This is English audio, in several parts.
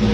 Turn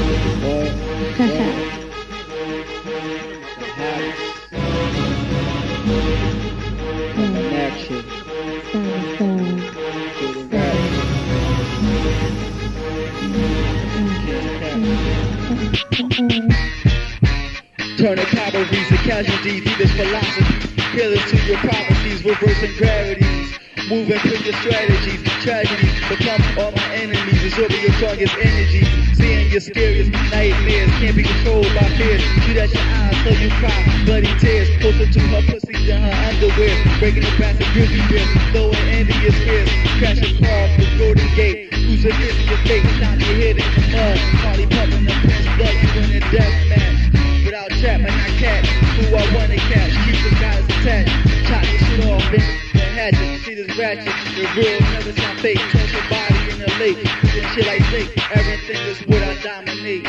the cavalries to casualties, this philosophy. Killers to your prophecies, reversing gravities. Moving quick your strategies, tragedies become all my enemies. Absorbing your strongest energy. Seeing your scariest nightmares can't be controlled by fears. Shoot at your eyes so you cry, bloody tears. Closer to her pussy than her underwear. Breaking the back of grizzly bears, throwing envious fears. Crashing car off the Golden Gate. Who's against your fate? Time your head in the mud. Molly pumping the pins, blood you in a death match. Without trap, but not cat. Who I wanna catch? Keep the guys attached. Chop your shit off, then the hatchet. See this ratchet. The real never sound fake. Toss your body in the shit like fake. Everything is what I dominate.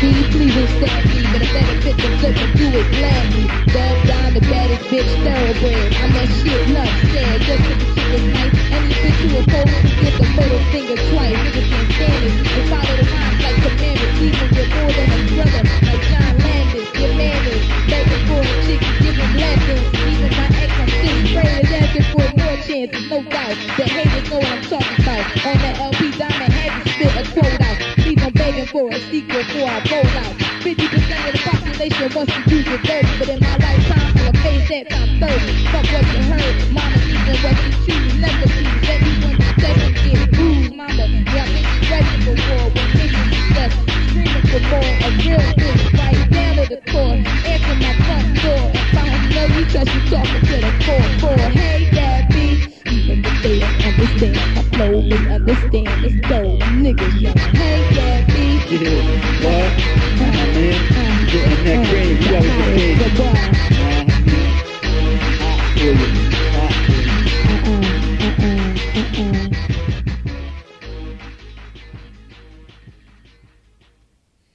Please don't stab me, but I better fit the flip and do it gladly. Dog down the baddest bitch, thoroughbred. I'm that shit nuts, said, just for the was nice. Any bitch who a pole The haters know what I'm talking about. On the LP diamond, to spit a quote out. Leave them begging for a sequel before I roll out. 50% of the population wants to use it dirty, but in my lifetime, I'll face that time 30. Fuck what you heard, mama eating what you. Choose, understand. It's those niggas. Hey, yeah,